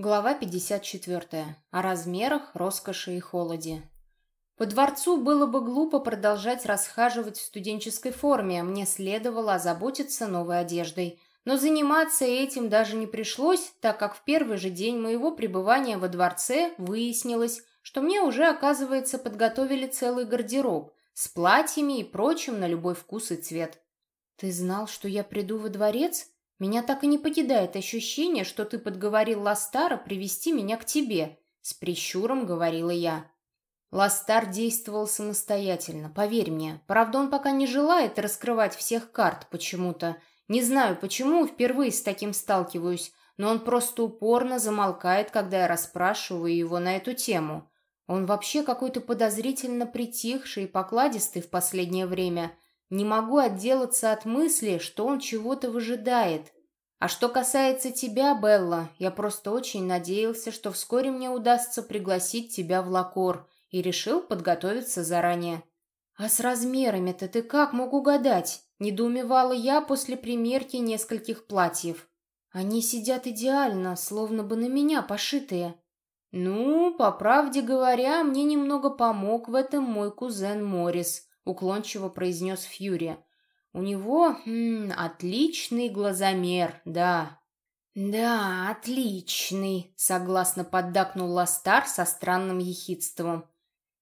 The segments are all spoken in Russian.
Глава 54. О размерах, роскоши и холоде. По дворцу было бы глупо продолжать расхаживать в студенческой форме, мне следовало озаботиться новой одеждой. Но заниматься этим даже не пришлось, так как в первый же день моего пребывания во дворце выяснилось, что мне уже, оказывается, подготовили целый гардероб с платьями и прочим на любой вкус и цвет. «Ты знал, что я приду во дворец?» Меня так и не покидает ощущение, что ты подговорил Ластара привести меня к тебе, с прищуром говорила я. Ластар действовал самостоятельно, поверь мне. Правда, он пока не желает раскрывать всех карт почему-то. Не знаю почему, впервые с таким сталкиваюсь, но он просто упорно замолкает, когда я расспрашиваю его на эту тему. Он вообще какой-то подозрительно притихший и покладистый в последнее время – не могу отделаться от мысли, что он чего-то выжидает. А что касается тебя, Белла, я просто очень надеялся, что вскоре мне удастся пригласить тебя в Лакор и решил подготовиться заранее. А с размерами-то ты как мог угадать? Недоумевала я после примерки нескольких платьев. Они сидят идеально, словно бы на меня пошитые. Ну, по правде говоря, мне немного помог в этом мой кузен Морис уклончиво произнес Фьюри. У него м, отличный глазомер, да. Да, отличный, согласно поддакнул Ластар со странным ехидством.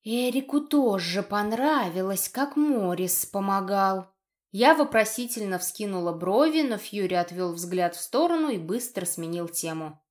Эрику тоже понравилось, как Морис помогал. Я вопросительно вскинула брови, но Фьюри отвел взгляд в сторону и быстро сменил тему.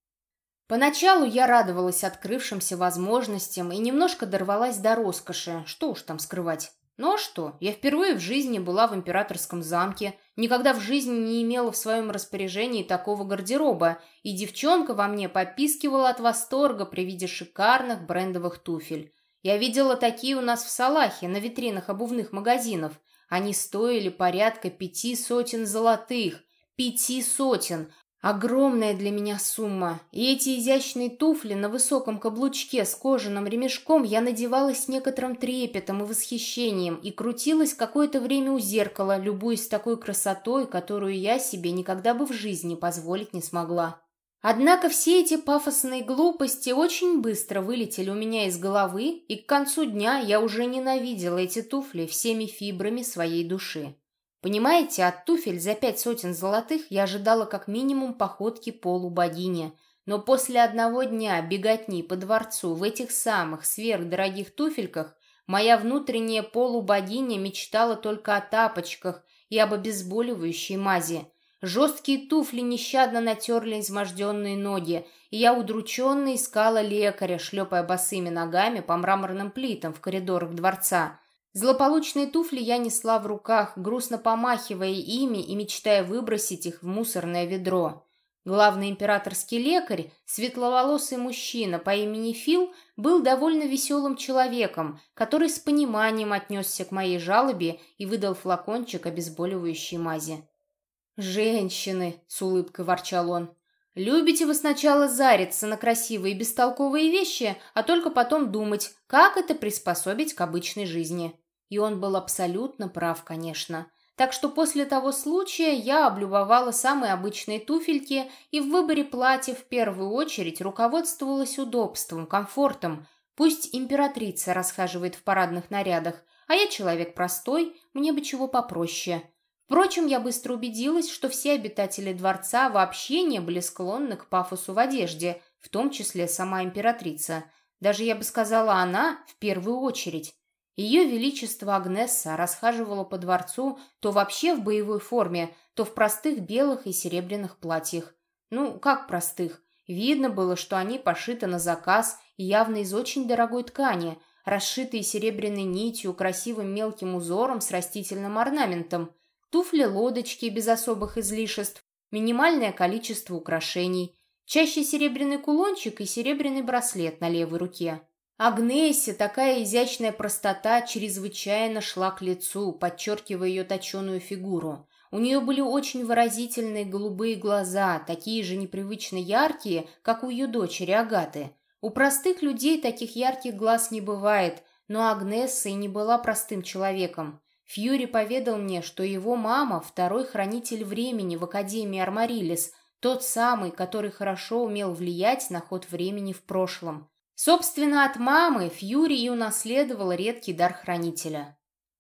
Поначалу я радовалась открывшимся возможностям и немножко дорвалась до роскоши, что уж там скрывать. Ну а что, я впервые в жизни была в императорском замке, никогда в жизни не имела в своем распоряжении такого гардероба, и девчонка во мне попискивала от восторга при виде шикарных брендовых туфель. Я видела такие у нас в Салахе, на витринах обувных магазинов. Они стоили порядка пяти сотен золотых. Пяти сотен, Огромная для меня сумма, и эти изящные туфли на высоком каблучке с кожаным ремешком я надевала с некоторым трепетом и восхищением и крутилась какое-то время у зеркала, любуясь такой красотой, которую я себе никогда бы в жизни позволить не смогла. Однако все эти пафосные глупости очень быстро вылетели у меня из головы, и к концу дня я уже ненавидела эти туфли всеми фибрами своей души. Понимаете, от туфель за пять сотен золотых я ожидала как минимум походки полубогини. Но после одного дня беготни по дворцу в этих самых сверхдорогих туфельках моя внутренняя полубогиня мечтала только о тапочках и об обезболивающей мази. Жесткие туфли нещадно натерли изможденные ноги, и я удрученно искала лекаря, шлепая босыми ногами по мраморным плитам в коридорах дворца. Злополучные туфли я несла в руках, грустно помахивая ими и мечтая выбросить их в мусорное ведро. Главный императорский лекарь, светловолосый мужчина по имени Фил, был довольно веселым человеком, который с пониманием отнесся к моей жалобе и выдал флакончик обезболивающей мази. «Женщины!» — с улыбкой ворчал он. «Любите вы сначала зариться на красивые и бестолковые вещи, а только потом думать, как это приспособить к обычной жизни». И он был абсолютно прав, конечно. Так что после того случая я облюбовала самые обычные туфельки и в выборе платья в первую очередь руководствовалась удобством, комфортом. Пусть императрица расхаживает в парадных нарядах, а я человек простой, мне бы чего попроще. Впрочем, я быстро убедилась, что все обитатели дворца вообще не были склонны к пафосу в одежде, в том числе сама императрица. Даже, я бы сказала, она в первую очередь. Ее Величество Агнесса расхаживала по дворцу то вообще в боевой форме, то в простых белых и серебряных платьях. Ну, как простых? Видно было, что они пошиты на заказ и явно из очень дорогой ткани, расшитые серебряной нитью, красивым мелким узором с растительным орнаментом, туфли-лодочки без особых излишеств, минимальное количество украшений, чаще серебряный кулончик и серебряный браслет на левой руке. Агнессе такая изящная простота чрезвычайно шла к лицу, подчеркивая ее точеную фигуру. У нее были очень выразительные голубые глаза, такие же непривычно яркие, как у ее дочери Агаты. У простых людей таких ярких глаз не бывает, но Агнесса и не была простым человеком. Фьюри поведал мне, что его мама – второй хранитель времени в Академии Армарилис, тот самый, который хорошо умел влиять на ход времени в прошлом. Собственно, от мамы Фьюри и унаследовала редкий дар хранителя.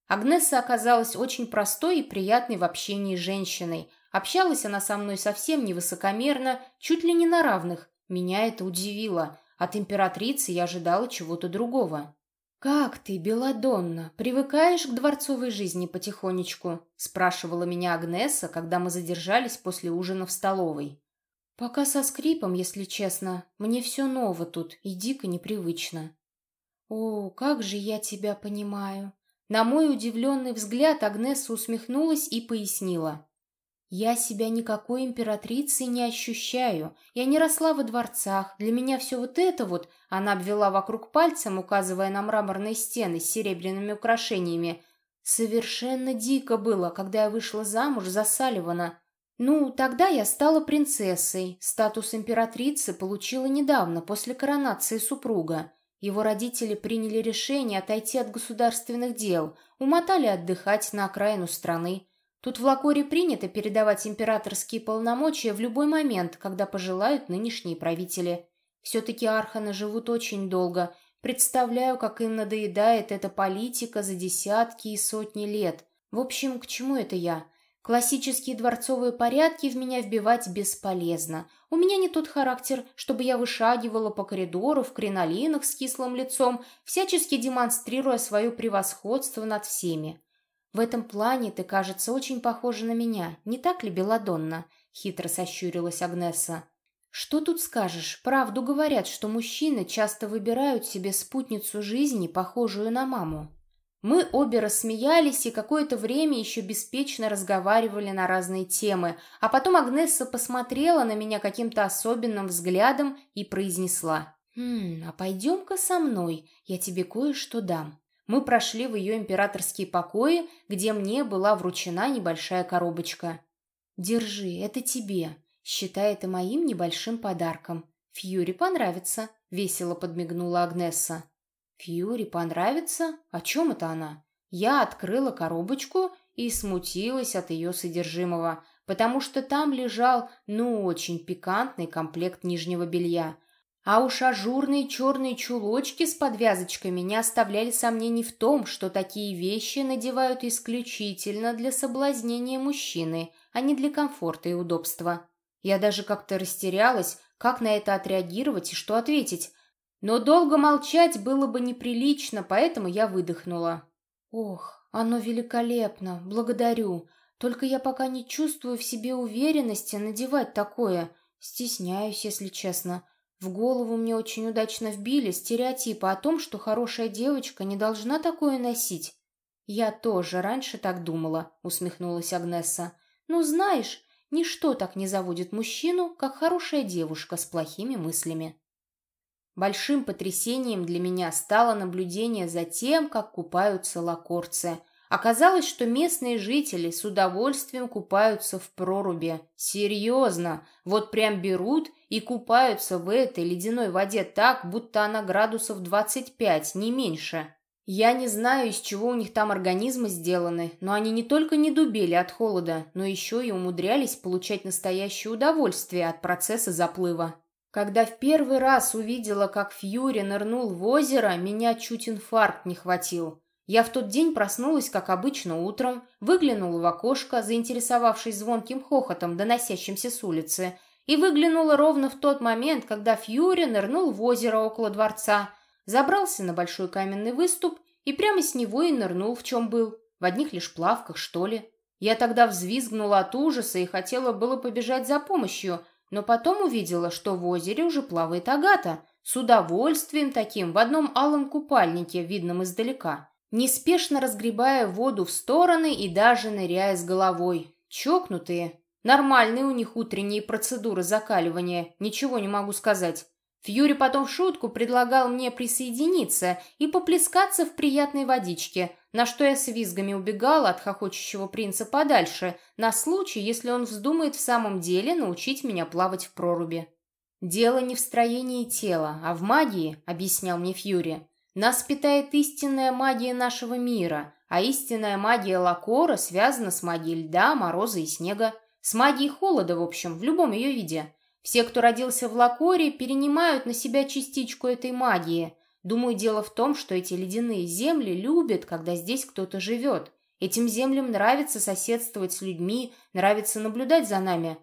Агнесса оказалась очень простой и приятной в общении женщиной. Общалась она со мной совсем невысокомерно, чуть ли не на равных. Меня это удивило. От императрицы я ожидала чего-то другого. «Как ты, Беладонна, привыкаешь к дворцовой жизни потихонечку?» — спрашивала меня Агнеса, когда мы задержались после ужина в столовой. «Пока со скрипом, если честно. Мне все ново тут и дико непривычно». «О, как же я тебя понимаю!» На мой удивленный взгляд Агнеса усмехнулась и пояснила. Я себя никакой императрицей не ощущаю. Я не росла во дворцах. Для меня все вот это вот, она обвела вокруг пальцем, указывая на мраморные стены с серебряными украшениями, совершенно дико было, когда я вышла замуж за Салливана. Ну, тогда я стала принцессой. Статус императрицы получила недавно, после коронации супруга. Его родители приняли решение отойти от государственных дел, умотали отдыхать на окраину страны. Тут в Лакоре принято передавать императорские полномочия в любой момент, когда пожелают нынешние правители. Все-таки арханы живут очень долго. Представляю, как им надоедает эта политика за десятки и сотни лет. В общем, к чему это я? Классические дворцовые порядки в меня вбивать бесполезно. У меня не тот характер, чтобы я вышагивала по коридору в кринолинах с кислым лицом, всячески демонстрируя свое превосходство над всеми. В этом плане ты, кажется, очень похожа на меня, не так ли, Беладонна?» — хитро сощурилась Агнеса. «Что тут скажешь? Правду говорят, что мужчины часто выбирают себе спутницу жизни, похожую на маму». Мы обе рассмеялись и какое-то время еще беспечно разговаривали на разные темы, а потом Агнесса посмотрела на меня каким-то особенным взглядом и произнесла. «Хм, а пойдем-ка со мной, я тебе кое-что дам». Мы прошли в ее императорские покои, где мне была вручена небольшая коробочка. «Держи, это тебе. Считай это моим небольшим подарком. Фьюри понравится», — весело подмигнула Агнесса. «Фьюри понравится? О чем это она?» Я открыла коробочку и смутилась от ее содержимого, потому что там лежал, ну, очень пикантный комплект нижнего белья — а уж ажурные черные чулочки с подвязочками не оставляли сомнений в том, что такие вещи надевают исключительно для соблазнения мужчины, а не для комфорта и удобства. Я даже как-то растерялась, как на это отреагировать и что ответить. Но долго молчать было бы неприлично, поэтому я выдохнула. «Ох, оно великолепно, благодарю. Только я пока не чувствую в себе уверенности надевать такое. Стесняюсь, если честно». В голову мне очень удачно вбили стереотипы о том, что хорошая девочка не должна такое носить. «Я тоже раньше так думала», — усмехнулась Агнесса. «Ну, знаешь, ничто так не заводит мужчину, как хорошая девушка с плохими мыслями». Большим потрясением для меня стало наблюдение за тем, как купаются лакорцы — Оказалось, что местные жители с удовольствием купаются в проруби. Серьезно, вот прям берут и купаются в этой ледяной воде так, будто она градусов 25, не меньше. Я не знаю, из чего у них там организмы сделаны, но они не только не дубели от холода, но еще и умудрялись получать настоящее удовольствие от процесса заплыва. Когда в первый раз увидела, как Фьюри нырнул в озеро, меня чуть инфаркт не хватил. Я в тот день проснулась, как обычно, утром, выглянула в окошко, заинтересовавшись звонким хохотом, доносящимся с улицы, и выглянула ровно в тот момент, когда Фьюри нырнул в озеро около дворца, забрался на большой каменный выступ и прямо с него и нырнул, в чем был, в одних лишь плавках, что ли. Я тогда взвизгнула от ужаса и хотела было побежать за помощью, но потом увидела, что в озере уже плавает Агата, с удовольствием таким, в одном алом купальнике, видном издалека неспешно разгребая воду в стороны и даже ныряя с головой. Чокнутые. Нормальные у них утренние процедуры закаливания, ничего не могу сказать. Фьюри потом в шутку предлагал мне присоединиться и поплескаться в приятной водичке, на что я с визгами убегала от хохочущего принца подальше, на случай, если он вздумает в самом деле научить меня плавать в проруби. «Дело не в строении тела, а в магии», — объяснял мне Фьюри. Нас питает истинная магия нашего мира, а истинная магия Лакора связана с магией льда, мороза и снега. С магией холода, в общем, в любом ее виде. Все, кто родился в Лакоре, перенимают на себя частичку этой магии. Думаю, дело в том, что эти ледяные земли любят, когда здесь кто-то живет. Этим землям нравится соседствовать с людьми, нравится наблюдать за нами.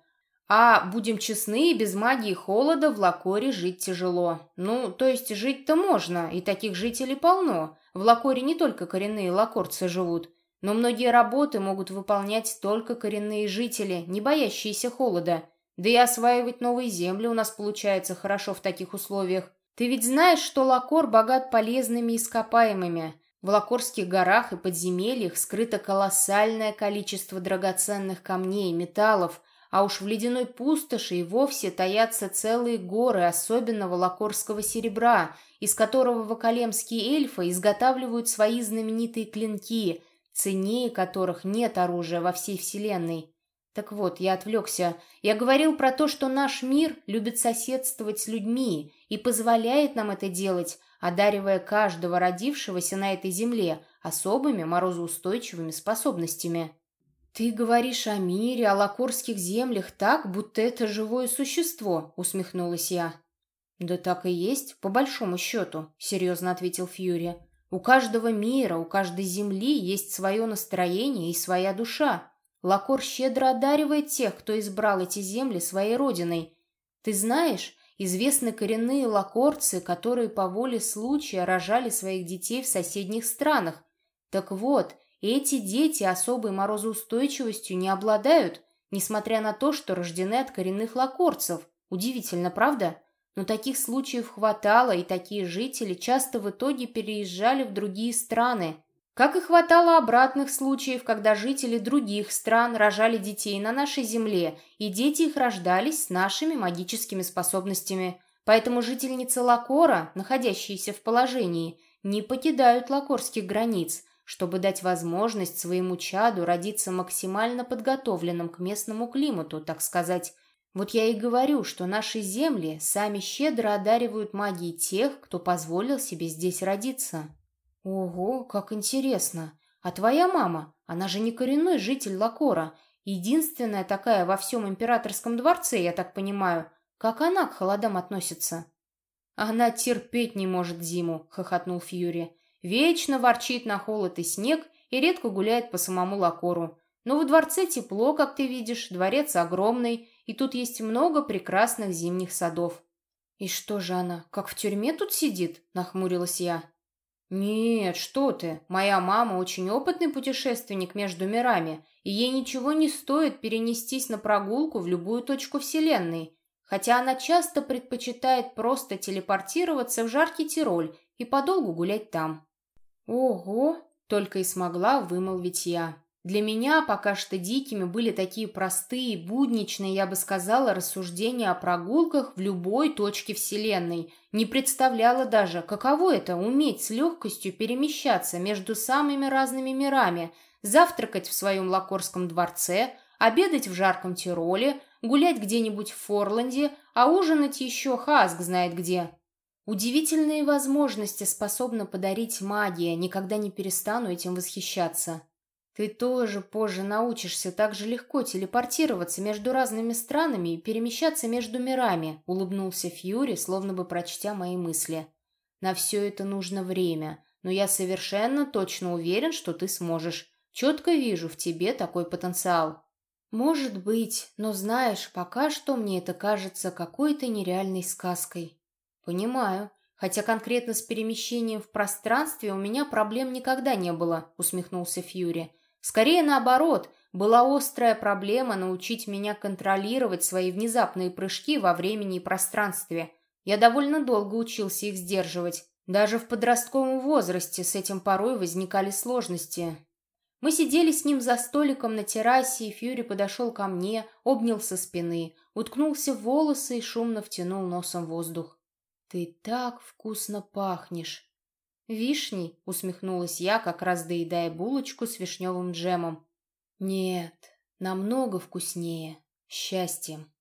А, будем честны, без магии холода в Лакоре жить тяжело. Ну, то есть жить-то можно, и таких жителей полно. В Лакоре не только коренные лакорцы живут, но многие работы могут выполнять только коренные жители, не боящиеся холода. Да и осваивать новые земли у нас получается хорошо в таких условиях. Ты ведь знаешь, что Лакор богат полезными ископаемыми. В Лакорских горах и подземельях скрыто колоссальное количество драгоценных камней и металлов – а уж в ледяной пустоши и вовсе таятся целые горы особенного лакорского серебра, из которого вакалемские эльфы изготавливают свои знаменитые клинки, ценнее которых нет оружия во всей вселенной. Так вот, я отвлекся. Я говорил про то, что наш мир любит соседствовать с людьми и позволяет нам это делать, одаривая каждого родившегося на этой земле особыми морозоустойчивыми способностями. «Ты говоришь о мире, о лакорских землях так, будто это живое существо», — усмехнулась я. «Да так и есть, по большому счету», — серьезно ответил Фьюри. «У каждого мира, у каждой земли есть свое настроение и своя душа. Лакор щедро одаривает тех, кто избрал эти земли своей родиной. Ты знаешь, известны коренные лакорцы, которые по воле случая рожали своих детей в соседних странах. Так вот, эти дети особой морозоустойчивостью не обладают, несмотря на то, что рождены от коренных лакорцев. Удивительно, правда? Но таких случаев хватало, и такие жители часто в итоге переезжали в другие страны. Как и хватало обратных случаев, когда жители других стран рожали детей на нашей земле, и дети их рождались с нашими магическими способностями. Поэтому жительницы Лакора, находящиеся в положении, не покидают лакорских границ – чтобы дать возможность своему чаду родиться максимально подготовленным к местному климату, так сказать. Вот я и говорю, что наши земли сами щедро одаривают магией тех, кто позволил себе здесь родиться. Ого, как интересно. А твоя мама, она же не коренной житель Лакора, единственная такая во всем императорском дворце, я так понимаю. Как она к холодам относится? Она терпеть не может зиму, хохотнул Фьюри. Вечно ворчит на холод и снег и редко гуляет по самому Лакору. Но во дворце тепло, как ты видишь, дворец огромный, и тут есть много прекрасных зимних садов. «И что же она, как в тюрьме тут сидит?» – нахмурилась я. «Нет, что ты, моя мама очень опытный путешественник между мирами, и ей ничего не стоит перенестись на прогулку в любую точку Вселенной, хотя она часто предпочитает просто телепортироваться в жаркий Тироль и подолгу гулять там». «Ого!» — только и смогла вымолвить я. Для меня пока что дикими были такие простые, будничные, я бы сказала, рассуждения о прогулках в любой точке Вселенной. Не представляла даже, каково это — уметь с легкостью перемещаться между самыми разными мирами, завтракать в своем Лакорском дворце, обедать в жарком Тироле, гулять где-нибудь в Форланде, а ужинать еще Хаск знает где. Удивительные возможности способна подарить магия, никогда не перестану этим восхищаться. Ты тоже позже научишься так же легко телепортироваться между разными странами и перемещаться между мирами, улыбнулся Фьюри, словно бы прочтя мои мысли. На все это нужно время, но я совершенно точно уверен, что ты сможешь. Четко вижу в тебе такой потенциал. Может быть, но знаешь, пока что мне это кажется какой-то нереальной сказкой. «Понимаю. Хотя конкретно с перемещением в пространстве у меня проблем никогда не было», — усмехнулся Фьюри. «Скорее наоборот, была острая проблема научить меня контролировать свои внезапные прыжки во времени и пространстве. Я довольно долго учился их сдерживать. Даже в подростковом возрасте с этим порой возникали сложности. Мы сидели с ним за столиком на террасе, и Фьюри подошел ко мне, обнял со спины, уткнулся в волосы и шумно втянул носом воздух. «Ты так вкусно пахнешь!» «Вишней?» — усмехнулась я, как раз доедая булочку с вишневым джемом. «Нет, намного вкуснее. Счастьем!»